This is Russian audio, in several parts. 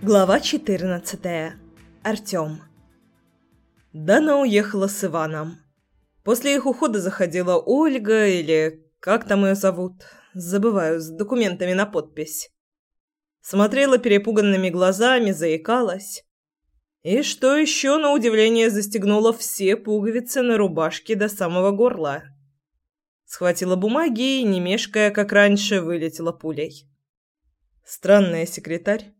Глава 14. Артём. Дана уехала с Иваном. После их ухода заходила Ольга или как там её зовут, забываю, с документами на подпись. Смотрела перепуганными глазами, заикалась. И что ещё на удивление застегнула все пуговицы на рубашке до самого горла. Схватила бумаги и, не мешкая, как раньше, вылетела пулей. Странная секретарь.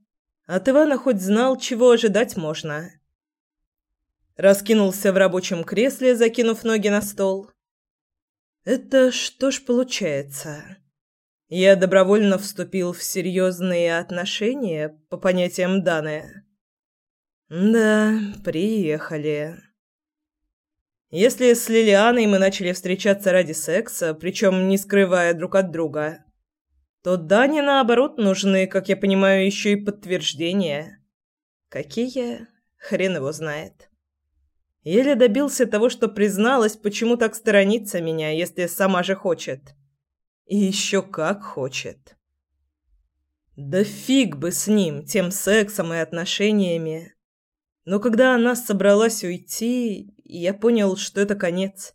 От Ивана хоть знал, чего ожидать можно. Раскинулся в рабочем кресле, закинув ноги на стол. Это что ж получается? Я добровольно вступил в серьезные отношения по понятиям Даны. Да, приехали. Если с Лилианой мы начали встречаться ради секса, причем не скрывая друг от друга, то Дане, наоборот, нужны, как я понимаю, еще и подтверждения. Какие? Хрен его знает. Еле добился того, что призналась, почему так сторонится меня, если сама же хочет. И еще как хочет. Да фиг бы с ним, тем сексом и отношениями. Но когда она собралась уйти, я понял, что это конец.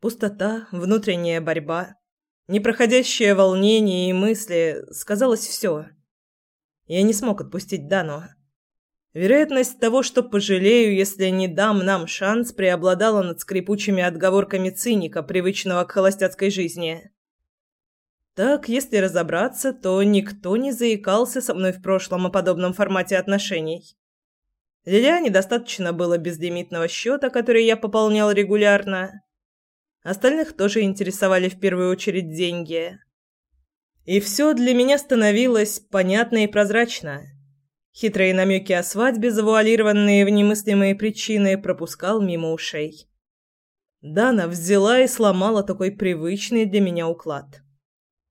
Пустота, внутренняя борьба. Непроходящее волнение и мысли сказалось все. Я не смог отпустить Дану. Вероятность того, что пожалею, если не дам нам шанс, преобладала над скрипучими отговорками циника, привычного к холостяцкой жизни. Так, если разобраться, то никто не заикался со мной в прошлом о подобном формате отношений. Лилиане достаточно было безлимитного счета, который я пополнял регулярно. Остальных тоже интересовали в первую очередь деньги. И все для меня становилось понятно и прозрачно. Хитрые намеки о свадьбе, завуалированные в немыслимые причины, пропускал мимо ушей. Дана взяла и сломала такой привычный для меня уклад.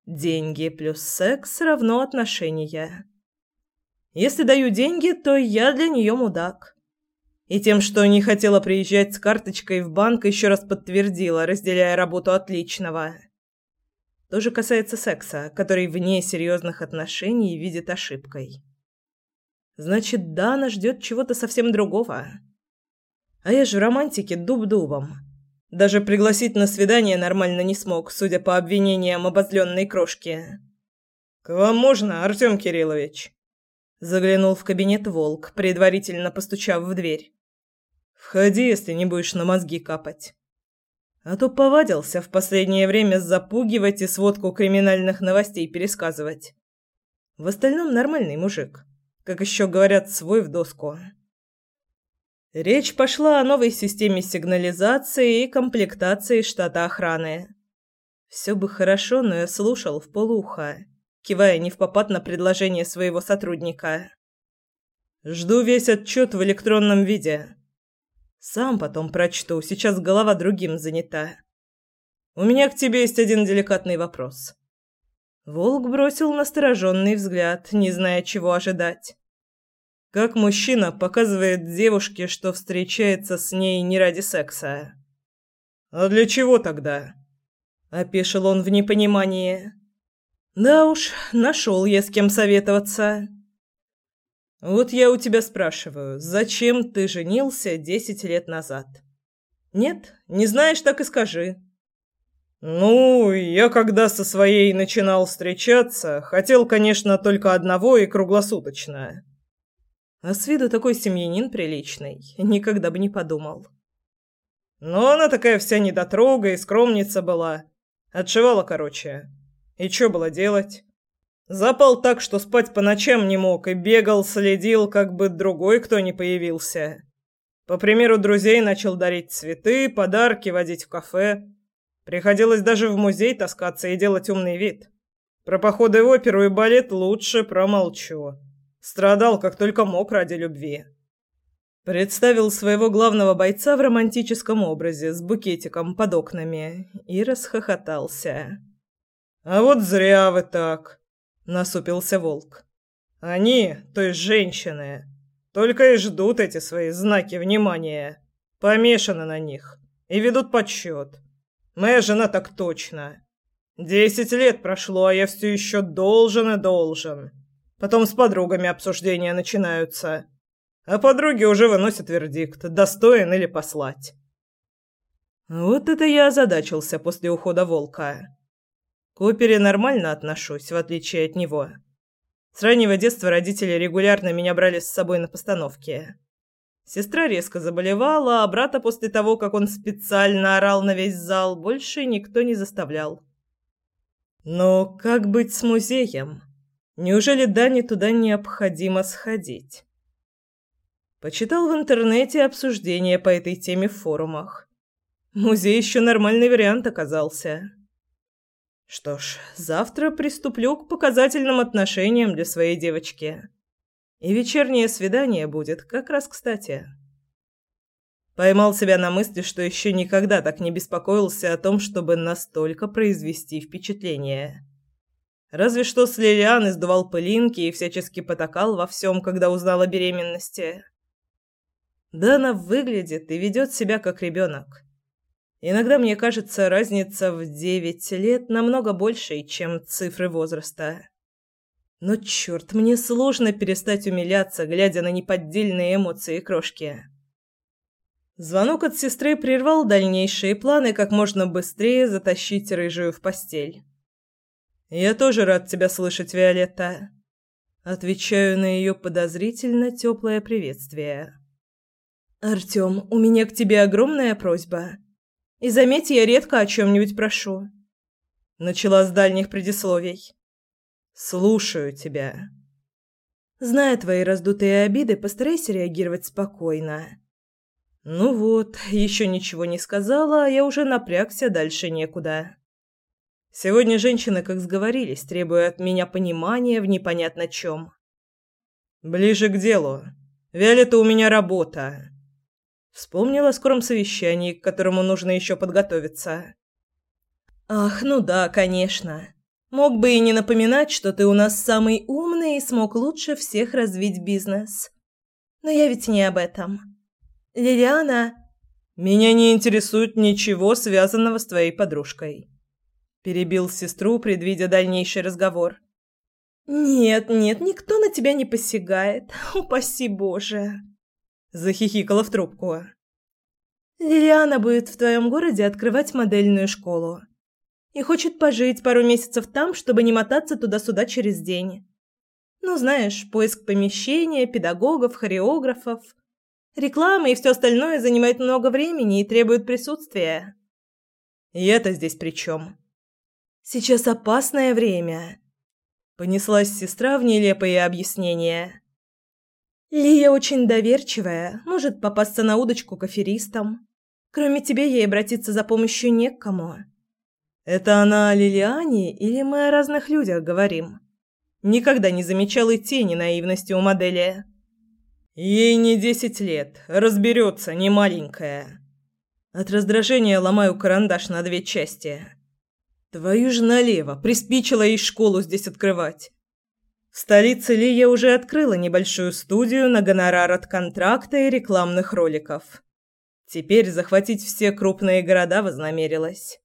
Деньги плюс секс равно отношения. Если даю деньги, то я для нее мудак. И тем, что не хотела приезжать с карточкой в банк, еще раз подтвердила, разделяя работу отличного. То же касается секса, который вне серьезных отношений видит ошибкой. Значит, Дана ждет чего-то совсем другого. А я же в романтике дуб-дубом. Даже пригласить на свидание нормально не смог, судя по обвинениям обозленной крошки. «К вам можно, Артем Кириллович?» Заглянул в кабинет Волк, предварительно постучав в дверь. Входи, если не будешь на мозги капать. А то повадился в последнее время запугивать и сводку криминальных новостей пересказывать. В остальном нормальный мужик. Как еще говорят, свой в доску. Речь пошла о новой системе сигнализации и комплектации штата охраны. Все бы хорошо, но я слушал в полуха, кивая не в попад на предложение своего сотрудника. Жду весь отчет в электронном виде. Сам потом прочту, сейчас голова другим занята. У меня к тебе есть один деликатный вопрос. Волк бросил настороженный взгляд, не зная, чего ожидать. Как мужчина показывает девушке, что встречается с ней не ради секса. А для чего тогда? опешил он в непонимании. Да уж, нашел я с кем советоваться. Вот я у тебя спрашиваю, зачем ты женился десять лет назад? Нет, не знаешь, так и скажи. Ну, я когда со своей начинал встречаться, хотел, конечно, только одного и круглосуточно. А с виду такой семьянин приличный, никогда бы не подумал. Но она такая вся недотрога и скромница была. Отшивала, короче. И что было делать? Запал так, что спать по ночам не мог и бегал, следил, как бы другой кто не появился. По примеру друзей начал дарить цветы, подарки, водить в кафе. Приходилось даже в музей таскаться и делать умный вид. Про походы в оперу и балет лучше промолчу. Страдал, как только мог ради любви. Представил своего главного бойца в романтическом образе с букетиком под окнами и расхохотался. «А вот зря вы так!» Насупился волк. Они, то есть женщины, только и ждут эти свои знаки внимания, помешаны на них и ведут подсчет. Моя жена так точно. Десять лет прошло, а я все еще должен и должен. Потом с подругами обсуждения начинаются. А подруги уже выносят вердикт, достоин или послать. Вот это я озадачился после ухода волка. К опере нормально отношусь, в отличие от него. С раннего детства родители регулярно меня брали с собой на постановки. Сестра резко заболевала, а брата после того, как он специально орал на весь зал, больше никто не заставлял. Но как быть с музеем? Неужели Дане туда необходимо сходить? Почитал в интернете обсуждения по этой теме в форумах. Музей еще нормальный вариант оказался. Что ж, завтра приступлю к показательным отношениям для своей девочки. И вечернее свидание будет как раз кстати. Поймал себя на мысли, что еще никогда так не беспокоился о том, чтобы настолько произвести впечатление. Разве что с Лилиан издувал пылинки и всячески потакал во всем, когда узнал о беременности. Да она выглядит и ведет себя как ребенок. Иногда мне кажется, разница в девять лет намного больше, чем цифры возраста. Но черт, мне сложно перестать умиляться, глядя на неподдельные эмоции крошки. Звонок от сестры прервал дальнейшие планы как можно быстрее затащить рыжую в постель. «Я тоже рад тебя слышать, Виолетта». Отвечаю на ее подозрительно теплое приветствие. «Артем, у меня к тебе огромная просьба. И заметь, я редко о чем-нибудь прошу». Начала с дальних предисловий. Слушаю тебя. Зная твои раздутые обиды, постарайся реагировать спокойно. Ну вот, еще ничего не сказала, а я уже напрягся, дальше некуда. Сегодня женщины, как сговорились, требуя от меня понимания в непонятно чем. Ближе к делу. Виолетта, у меня работа. Вспомнила о скором совещании, к которому нужно еще подготовиться. Ах, ну да, конечно. Мог бы и не напоминать, что ты у нас самый умный и смог лучше всех развить бизнес. Но я ведь не об этом. Лилиана... Меня не интересует ничего, связанного с твоей подружкой. Перебил сестру, предвидя дальнейший разговор. Нет, нет, никто на тебя не посягает. Упаси Боже. Захихикала в трубку. Лилиана будет в твоем городе открывать модельную школу и хочет пожить пару месяцев там, чтобы не мотаться туда-сюда через день. Ну, знаешь, поиск помещения, педагогов, хореографов, реклама и все остальное занимает много времени и требует присутствия. И это здесь при чем? Сейчас опасное время. Понеслась сестра в нелепые объяснения. Лия очень доверчивая, может попасться на удочку к аферистам. Кроме тебя ей обратиться за помощью не к кому. Это она о Лилиане или мы о разных людях говорим? Никогда не замечал и тени наивности у модели. Ей не десять лет, разберется, не маленькая. От раздражения ломаю карандаш на две части. Твою ж налево, приспичило ей школу здесь открывать. В столице Лия уже открыла небольшую студию на гонорар от контракта и рекламных роликов. Теперь захватить все крупные города вознамерилась.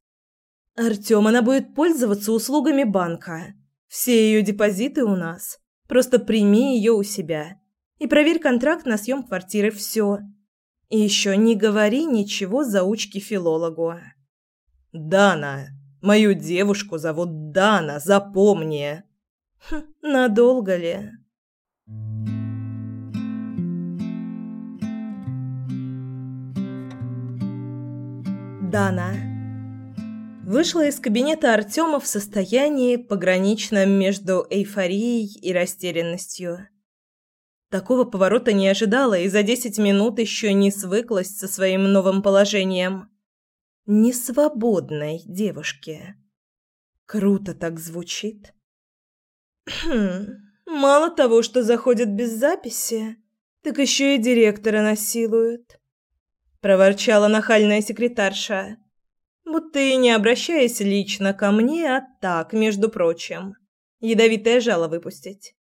Артём, она будет пользоваться услугами банка. Все её депозиты у нас. Просто прими её у себя. И проверь контракт на съем квартиры. Всё. И ещё не говори ничего заучке филологу. Дана. Мою девушку зовут Дана, запомни. Хм, надолго ли? Дана. Вышла из кабинета Артема в состоянии пограничном между эйфорией и растерянностью. Такого поворота не ожидала и за десять минут еще не свыклась со своим новым положением. Несвободной девушке. Круто так звучит. Хм, мало того, что заходят без записи, так еще и директора насилуют. Проворчала нахальная секретарша будто и не обращаясь лично ко мне, а так, между прочим. Ядовитое жало выпустить.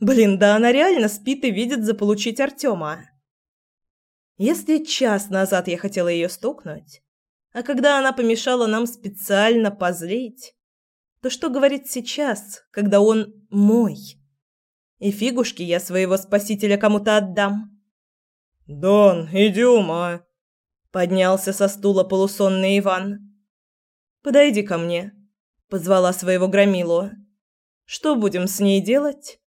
Блин, да она реально спит и видит заполучить Артема. Если час назад я хотела ее стукнуть, а когда она помешала нам специально позлить, то что говорить сейчас, когда он мой, И фигушки я своего спасителя кому-то отдам. «Дон, идем, а!» Поднялся со стула полусонный Иван. «Подойди ко мне», — позвала своего громилу. «Что будем с ней делать?»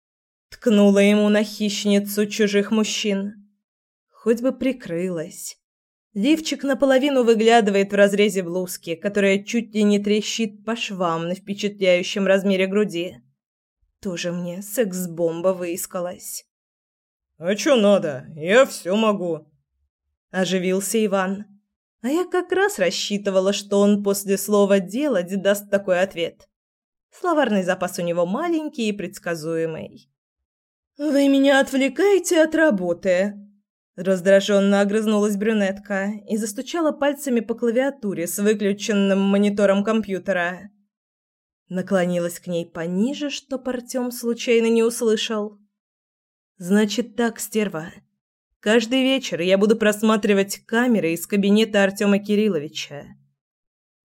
Ткнула ему на хищницу чужих мужчин. Хоть бы прикрылась. Лифчик наполовину выглядывает в разрезе блузки, которая чуть ли не трещит по швам на впечатляющем размере груди. Тоже мне секс-бомба выискалась. «А чё надо? Я всё могу!» Оживился Иван. А я как раз рассчитывала, что он после слова «делать» даст такой ответ. Словарный запас у него маленький и предсказуемый. «Вы меня отвлекаете от работы!» Раздраженно огрызнулась брюнетка и застучала пальцами по клавиатуре с выключенным монитором компьютера. Наклонилась к ней пониже, чтоб Артём случайно не услышал. «Значит так, стерва. Каждый вечер я буду просматривать камеры из кабинета Артёма Кирилловича.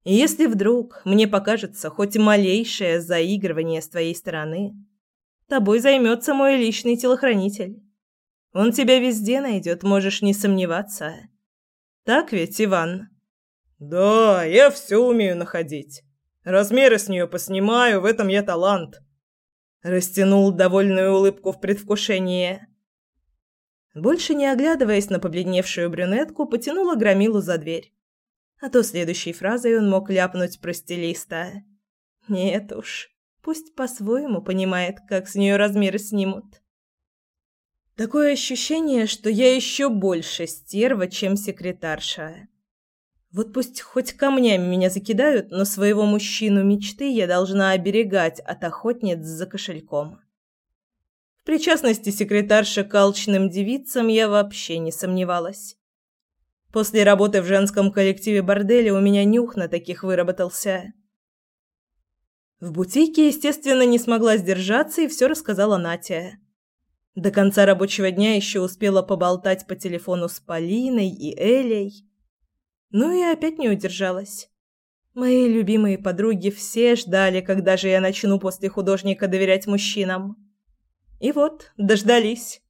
И если вдруг мне покажется хоть малейшее заигрывание с твоей стороны, тобой займется мой личный телохранитель». Он тебя везде найдет, можешь не сомневаться. Так ведь, Иван? Да, я все умею находить. Размеры с нее поснимаю, в этом я талант. Растянул довольную улыбку в предвкушении. Больше не оглядываясь на побледневшую брюнетку, потянула громилу за дверь. А то следующей фразой он мог ляпнуть про стилиста. Нет уж, пусть по-своему понимает, как с нее размеры снимут. Такое ощущение, что я еще больше стерва, чем секретарша. Вот пусть хоть камнями меня закидают, но своего мужчину мечты я должна оберегать от охотниц за кошельком. В причастности секретарши к алчным девицам я вообще не сомневалась. После работы в женском коллективе борделя у меня нюх на таких выработался. В бутике, естественно, не смогла сдержаться и все рассказала Натя. До конца рабочего дня еще успела поболтать по телефону с Полиной и Элей. Ну и опять не удержалась. Мои любимые подруги все ждали, когда же я начну после художника доверять мужчинам. И вот, дождались.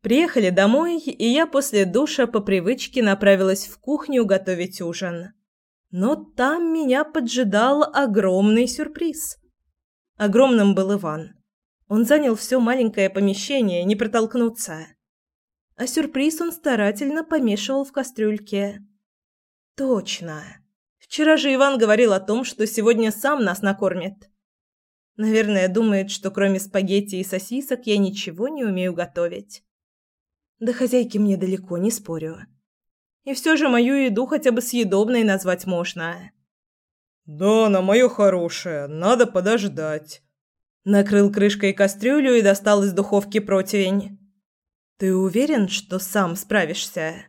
Приехали домой, и я после душа по привычке направилась в кухню готовить ужин. Но там меня поджидал огромный сюрприз. Огромным был Иван. Он занял все маленькое помещение, не протолкнуться. А сюрприз он старательно помешивал в кастрюльке. Точно. Вчера же Иван говорил о том, что сегодня сам нас накормит. Наверное, думает, что кроме спагетти и сосисок я ничего не умею готовить. Да хозяйки мне далеко, не спорю. И все же мою еду хотя бы съедобной назвать можно. «Да, на мое хорошее, надо подождать», Накрыл крышкой кастрюлю и достал из духовки противень. «Ты уверен, что сам справишься?»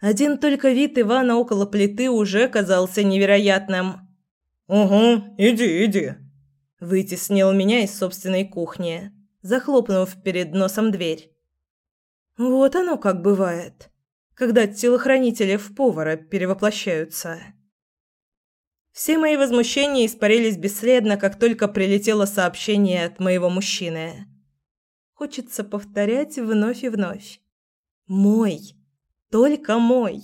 Один только вид Ивана около плиты уже казался невероятным. «Угу, иди, иди», – вытеснил меня из собственной кухни, захлопнув перед носом дверь. Вот оно как бывает, когда телохранители в повара перевоплощаются. Все мои возмущения испарились бесследно, как только прилетело сообщение от моего мужчины. Хочется повторять вновь и вновь. Мой. Только мой.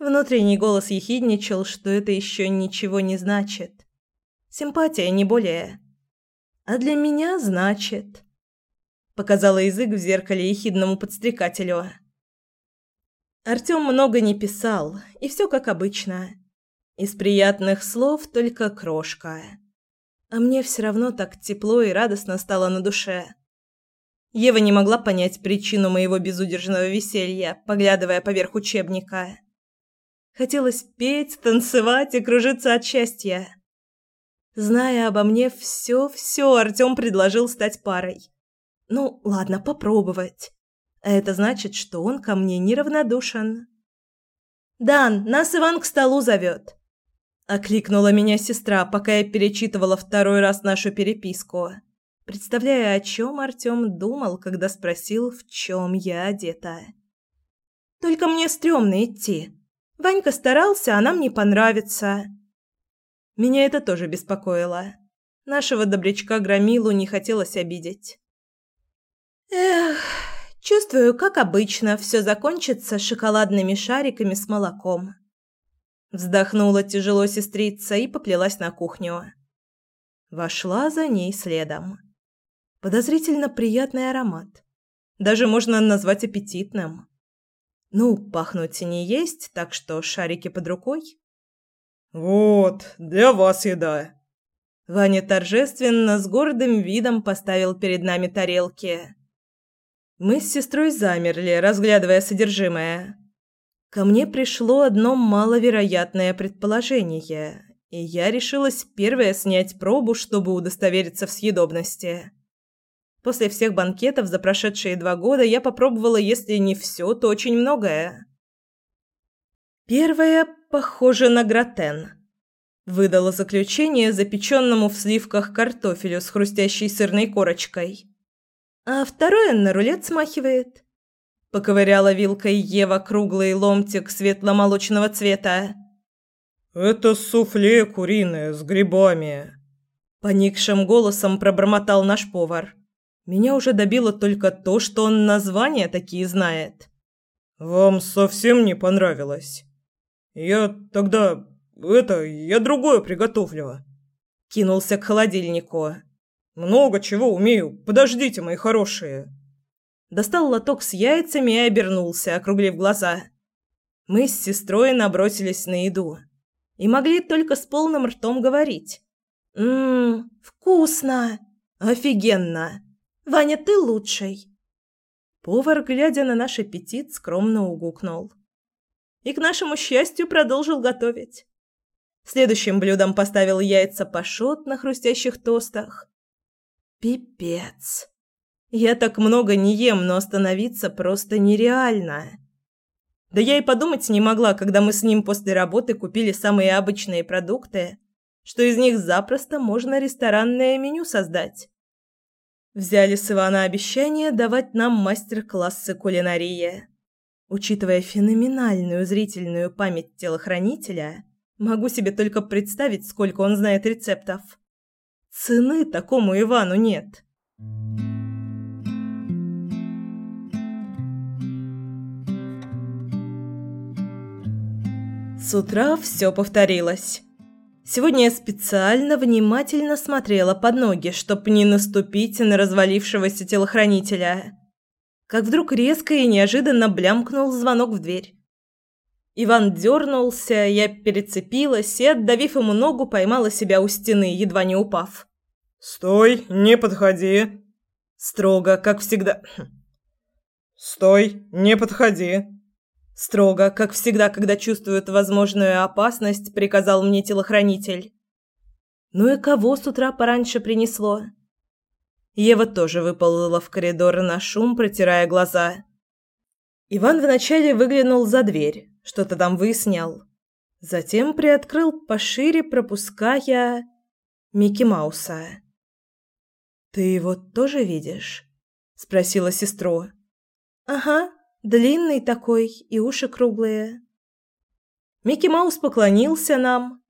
Внутренний голос ехидничал, что это еще ничего не значит. Симпатия, не более. А для меня значит. Показала язык в зеркале ехидному подстрекателю. Артём много не писал, и все как обычно. Из приятных слов только крошка. А мне все равно так тепло и радостно стало на душе. Ева не могла понять причину моего безудержного веселья, поглядывая поверх учебника. Хотелось петь, танцевать и кружиться от счастья. Зная обо мне все-все, Артем предложил стать парой. Ну, ладно, попробовать. А это значит, что он ко мне неравнодушен. «Дан, нас Иван к столу зовет», Окликнула меня сестра, пока я перечитывала второй раз нашу переписку, представляя, о чем Артем думал, когда спросил, в чем я одета. «Только мне стрёмно идти. Ванька старался, а нам не понравится». Меня это тоже беспокоило. Нашего добрячка Громилу не хотелось обидеть. Эх, чувствую, как обычно, все закончится шоколадными шариками с молоком. Вздохнула тяжело сестрица и поплелась на кухню. Вошла за ней следом. Подозрительно приятный аромат. Даже можно назвать аппетитным. Ну, пахнуть не есть, так что шарики под рукой. «Вот, для вас еда». Ваня торжественно, с гордым видом поставил перед нами тарелки. Мы с сестрой замерли, разглядывая содержимое. Ко мне пришло одно маловероятное предположение, и я решилась первая снять пробу, чтобы удостовериться в съедобности. После всех банкетов за прошедшие два года я попробовала, если не все, то очень многое. Первое похоже на гратен. Выдала заключение запеченному в сливках картофелю с хрустящей сырной корочкой. А второе на рулет смахивает. Поковыряла вилкой Ева круглый ломтик светло-молочного цвета. «Это суфле куриное с грибами», — поникшим голосом пробормотал наш повар. Меня уже добило только то, что он названия такие знает. «Вам совсем не понравилось? Я тогда... это... я другое приготовлю». Кинулся к холодильнику. «Много чего умею. Подождите, мои хорошие». Достал лоток с яйцами и обернулся, округлив глаза. Мы с сестрой набросились на еду. И могли только с полным ртом говорить. «Ммм, вкусно! Офигенно!» Ваня, ты лучший. Повар, глядя на наш аппетит, скромно угукнул. И к нашему счастью продолжил готовить. Следующим блюдом поставил яйца пашот на хрустящих тостах. Пипец. Я так много не ем, но остановиться просто нереально. Да я и подумать не могла, когда мы с ним после работы купили самые обычные продукты, что из них запросто можно ресторанное меню создать. Взяли с Ивана обещание давать нам мастер-классы кулинарии. Учитывая феноменальную зрительную память телохранителя, могу себе только представить, сколько он знает рецептов. Цены такому Ивану нет. С утра все повторилось. Сегодня я специально внимательно смотрела под ноги, чтобы не наступить на развалившегося телохранителя. Как вдруг резко и неожиданно блямкнул звонок в дверь. Иван дернулся, я перецепилась и, отдавив ему ногу, поймала себя у стены, едва не упав. «Стой, не подходи!» Строго, как всегда. «Стой, не подходи!» Строго, как всегда, когда чувствует возможную опасность, приказал мне телохранитель. Ну и кого с утра пораньше принесло? Ева тоже выползла в коридор на шум, протирая глаза. Иван вначале выглянул за дверь, что-то там выяснял. Затем приоткрыл пошире, пропуская Микки Мауса. «Ты его тоже видишь?» – спросила сестру. «Ага», Длинный такой и уши круглые. Микки Маус поклонился нам,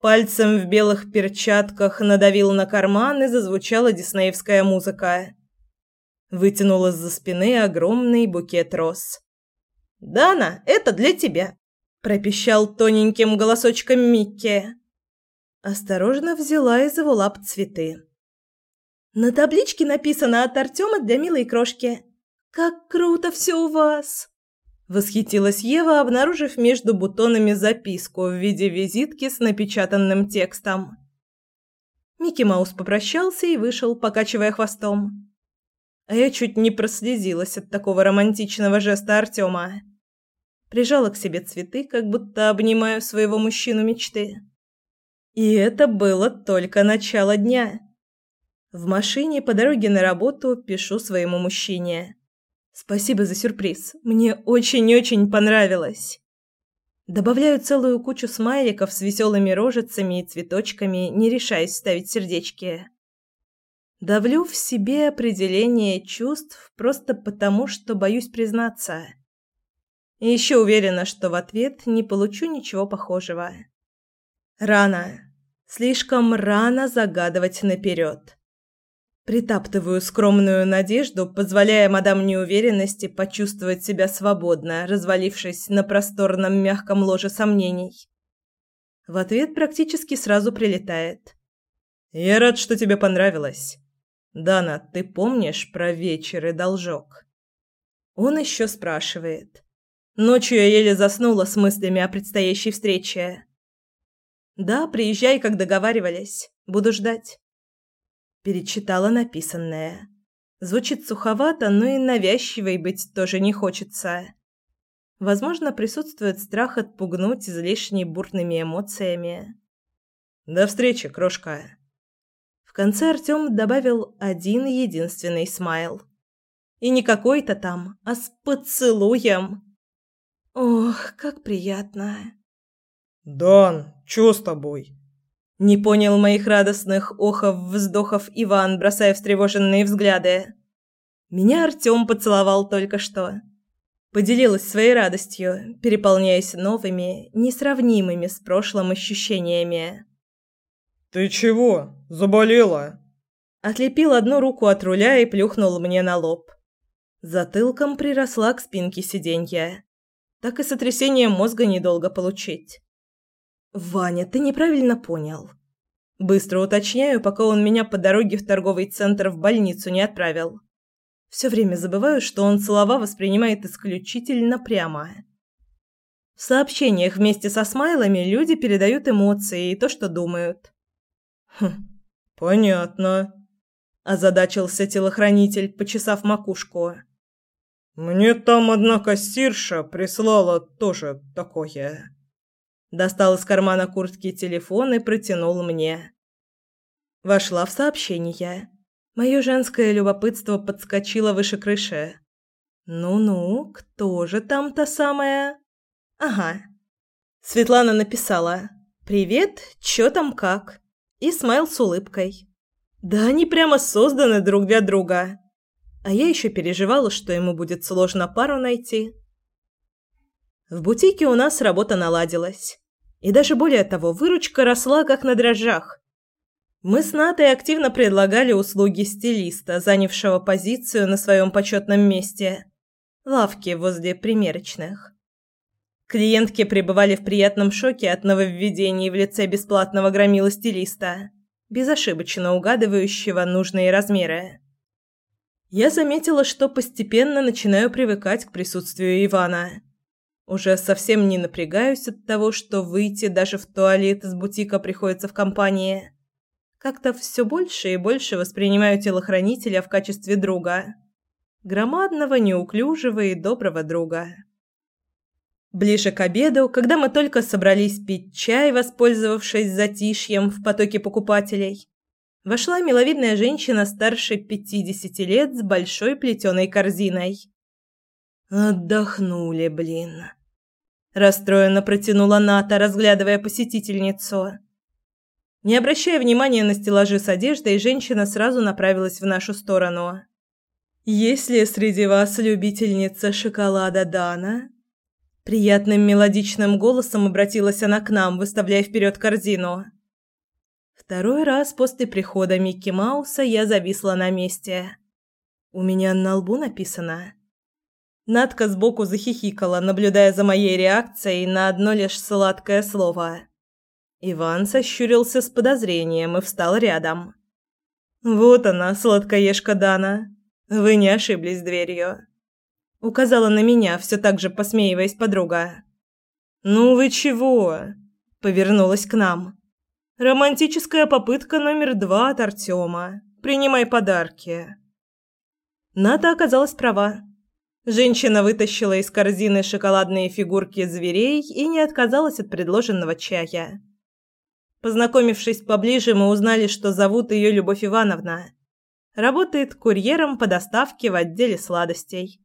пальцем в белых перчатках надавил на карман и зазвучала диснеевская музыка. Вытянул из-за спины огромный букет роз. «Дана, это для тебя!» – пропищал тоненьким голосочком Микки. Осторожно взяла из его лап цветы. На табличке написано от Артема для милой крошки. «Как круто все у вас!» Восхитилась Ева, обнаружив между бутонами записку в виде визитки с напечатанным текстом. Микки Маус попрощался и вышел, покачивая хвостом. А я чуть не прослезилась от такого романтичного жеста Артема. Прижала к себе цветы, как будто обнимаю своего мужчину мечты. И это было только начало дня. В машине по дороге на работу пишу своему мужчине. Спасибо за сюрприз. Мне очень-очень понравилось. Добавляю целую кучу смайликов с веселыми рожицами и цветочками, не решаясь ставить сердечки. Давлю в себе определение чувств просто потому, что боюсь признаться. И еще уверена, что в ответ не получу ничего похожего. Рано. Слишком рано загадывать наперед. Притаптываю скромную надежду, позволяя мадам неуверенности почувствовать себя свободно, развалившись на просторном мягком ложе сомнений. В ответ практически сразу прилетает. «Я рад, что тебе понравилось. Дана, ты помнишь про вечер и должок?» Он еще спрашивает. Ночью я еле заснула с мыслями о предстоящей встрече. «Да, приезжай, как договаривались. Буду ждать». Перечитала написанное. Звучит суховато, но и навязчивой быть тоже не хочется. Возможно, присутствует страх отпугнуть излишне бурными эмоциями. «До встречи, крошка!» В конце Артём добавил один единственный смайл. И не какой-то там, а с поцелуем. Ох, как приятно. «Дан, чё с тобой?» Не понял моих радостных охов-вздохов Иван, бросая встревоженные взгляды. Меня Артём поцеловал только что. Поделилась своей радостью, переполняясь новыми, несравнимыми с прошлым ощущениями. «Ты чего? Заболела?» Отлепил одну руку от руля и плюхнул мне на лоб. Затылком приросла к спинке сиденья так и сотрясение мозга недолго получить. «Ваня, ты неправильно понял». Быстро уточняю, пока он меня по дороге в торговый центр в больницу не отправил. Все время забываю, что он слова воспринимает исключительно прямо. В сообщениях вместе со смайлами люди передают эмоции и то, что думают. «Хм, понятно», – озадачился телохранитель, почесав макушку. «Мне там одна кассирша прислала тоже такое». Достал из кармана куртки телефон и протянул мне. Вошла в сообщение. Мое женское любопытство подскочило выше крыши. «Ну-ну, кто же там та самая?» «Ага». Светлана написала «Привет, чё там как?» И смайл с улыбкой. «Да они прямо созданы друг для друга». А я еще переживала, что ему будет сложно пару найти. В бутике у нас работа наладилась. И даже более того, выручка росла как на дрожжах. Мы с Натой активно предлагали услуги стилиста, занявшего позицию на своем почетном месте – лавке возле примерочных. Клиентки пребывали в приятном шоке от нововведений в лице бесплатного громила стилиста, безошибочно угадывающего нужные размеры я заметила, что постепенно начинаю привыкать к присутствию Ивана. Уже совсем не напрягаюсь от того, что выйти даже в туалет из бутика приходится в компании. Как-то все больше и больше воспринимаю телохранителя в качестве друга. Громадного, неуклюжего и доброго друга. Ближе к обеду, когда мы только собрались пить чай, воспользовавшись затишьем в потоке покупателей, вошла миловидная женщина старше пятидесяти лет с большой плетеной корзиной. «Отдохнули, блин!» Расстроенно протянула Ната, разглядывая посетительницу. Не обращая внимания на стеллажи с одеждой, женщина сразу направилась в нашу сторону. «Есть ли среди вас любительница шоколада Дана?» Приятным мелодичным голосом обратилась она к нам, выставляя вперед корзину. Второй раз после прихода Микки Мауса я зависла на месте. У меня на лбу написано. Надка сбоку захихикала, наблюдая за моей реакцией на одно лишь сладкое слово. Иван сощурился с подозрением и встал рядом. «Вот она, сладкоежка Дана. Вы не ошиблись дверью». Указала на меня, все так же посмеиваясь подруга. «Ну вы чего?» Повернулась к нам. Романтическая попытка номер два от Артема. Принимай подарки. Ната оказалась права. Женщина вытащила из корзины шоколадные фигурки зверей и не отказалась от предложенного чая. Познакомившись поближе, мы узнали, что зовут ее Любовь Ивановна. Работает курьером по доставке в отделе сладостей.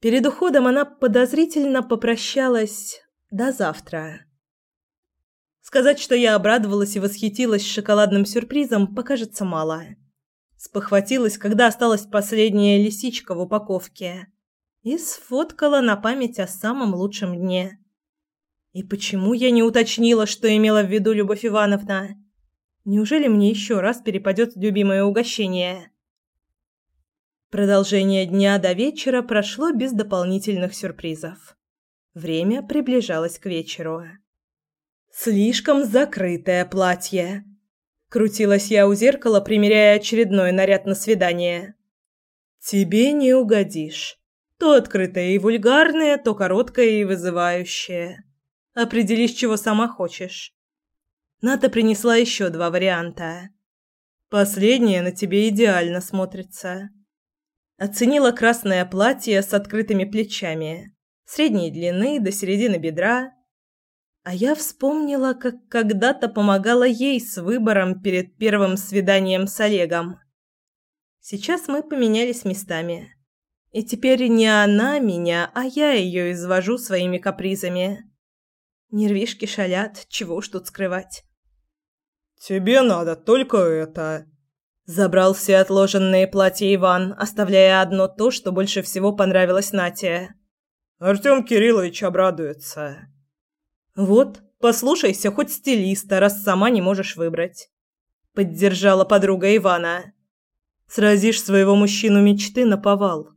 Перед уходом она подозрительно попрощалась «до завтра». Сказать, что я обрадовалась и восхитилась шоколадным сюрпризом, покажется мало. Спохватилась, когда осталась последняя лисичка в упаковке. И сфоткала на память о самом лучшем дне. И почему я не уточнила, что имела в виду Любовь Ивановна? Неужели мне еще раз перепадет любимое угощение? Продолжение дня до вечера прошло без дополнительных сюрпризов. Время приближалось к вечеру. Слишком закрытое платье. Крутилась я у зеркала, примеряя очередной наряд на свидание. Тебе не угодишь. То открытое и вульгарное, то короткое и вызывающее. Определись, чего сама хочешь. Ната принесла еще два варианта. Последнее на тебе идеально смотрится. Оценила красное платье с открытыми плечами, средней длины до середины бедра. А я вспомнила, как когда-то помогала ей с выбором перед первым свиданием с Олегом. Сейчас мы поменялись местами. И теперь не она меня, а я ее извожу своими капризами. Нервишки шалят, чего уж тут скрывать. «Тебе надо только это», Забрал все отложенные платья Иван, оставляя одно то, что больше всего понравилось Нате. Артем Кириллович обрадуется. Вот, послушайся хоть стилиста, раз сама не можешь выбрать. Поддержала подруга Ивана. Сразишь своего мужчину мечты на повал.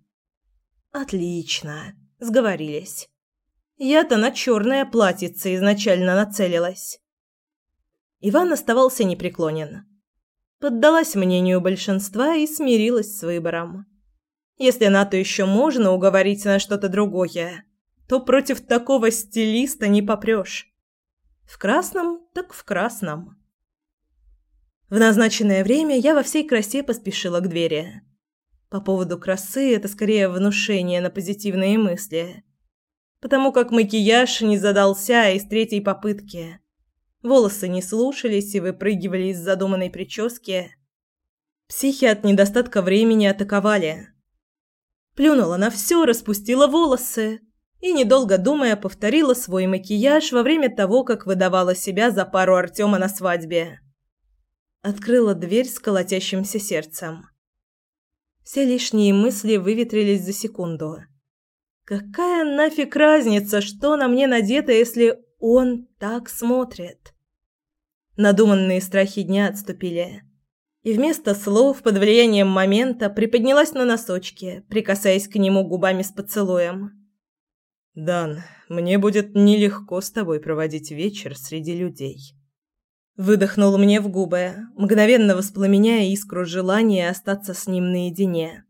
Отлично, сговорились. Я-то на черное платьице изначально нацелилась. Иван оставался непреклонен поддалась мнению большинства и смирилась с выбором. Если Нату еще можно уговорить на что-то другое, то против такого стилиста не попрешь. В красном так в красном. В назначенное время я во всей красе поспешила к двери. По поводу красы это скорее внушение на позитивные мысли. Потому как макияж не задался из третьей попытки. Волосы не слушались и выпрыгивали из задуманной прически. Психи от недостатка времени атаковали. Плюнула на все, распустила волосы и, недолго думая, повторила свой макияж во время того, как выдавала себя за пару Артема на свадьбе. Открыла дверь с колотящимся сердцем. Все лишние мысли выветрились за секунду. Какая нафиг разница, что на мне надето, если он так смотрит. Надуманные страхи дня отступили. И вместо слов под влиянием момента приподнялась на носочки, прикасаясь к нему губами с поцелуем. «Дан, мне будет нелегко с тобой проводить вечер среди людей». Выдохнул мне в губы, мгновенно воспламеняя искру желания остаться с ним наедине.